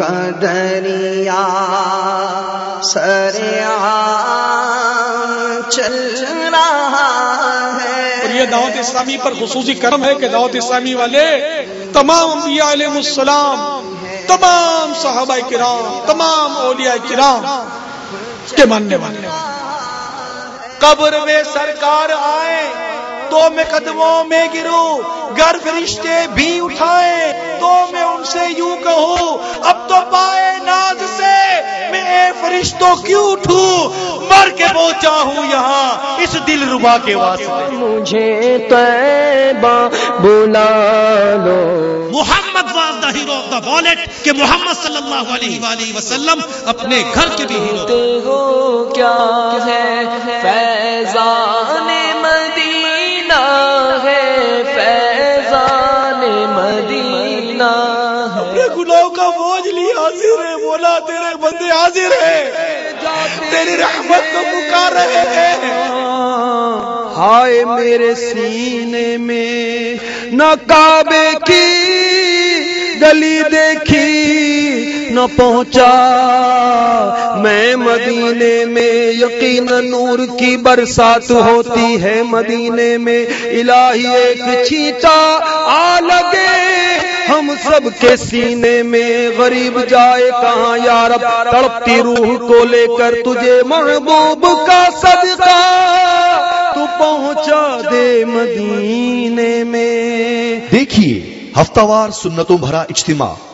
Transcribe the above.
کا دریا سریا چل رہا ہے۔ اور یہ دعوت اسلامی پر خصوصی کرم ہے کہ دعوت اسلامی والے، تمام انبیاء علیہ السلام، تمام صحابہ کرام، تمام اولیاء کرام کے ماننے والے قبر میں سرکار آئے تو میں قدموں میں گروں گر فرشتے بھی اٹھائے تو میں ان سے یوں کہوں فرشتوں کیوں اٹھوں؟ مر کے پہنچا ہوں یہاں اس دل ربا کے واسطے۔ مجھے طیبہ بلا لو۔ Muhammad was the hero of the world کہ محمد صلی اللہ علیہ وآلہ وسلم اپنے گھر کے بھی ہیرو۔ ہو کیا اپنے گناہوں کا بوجھ لی حاضر ہے، مولا، تیرے بندے حاضر ہے تیری رحمت کو پکار رہے ہیں۔ ہائے میرے سینے میں نہ کعبے کی گلی دیکھی، نہ پہنچا۔ میں مدینے میں یقین نور کی برسات ہوتی ہے۔ مدینے میں الہی ایک چھینٹا آ لگے۔ ہم سب کے سینے میں غریب جائے کہاں یار تڑپتی روح کو لے کر تجھے محبوب کا صدقہ تو پہنچا دے مدینے میں۔ دیکھیے، ہفتہ وار سنتوں بھرا اجتماع۔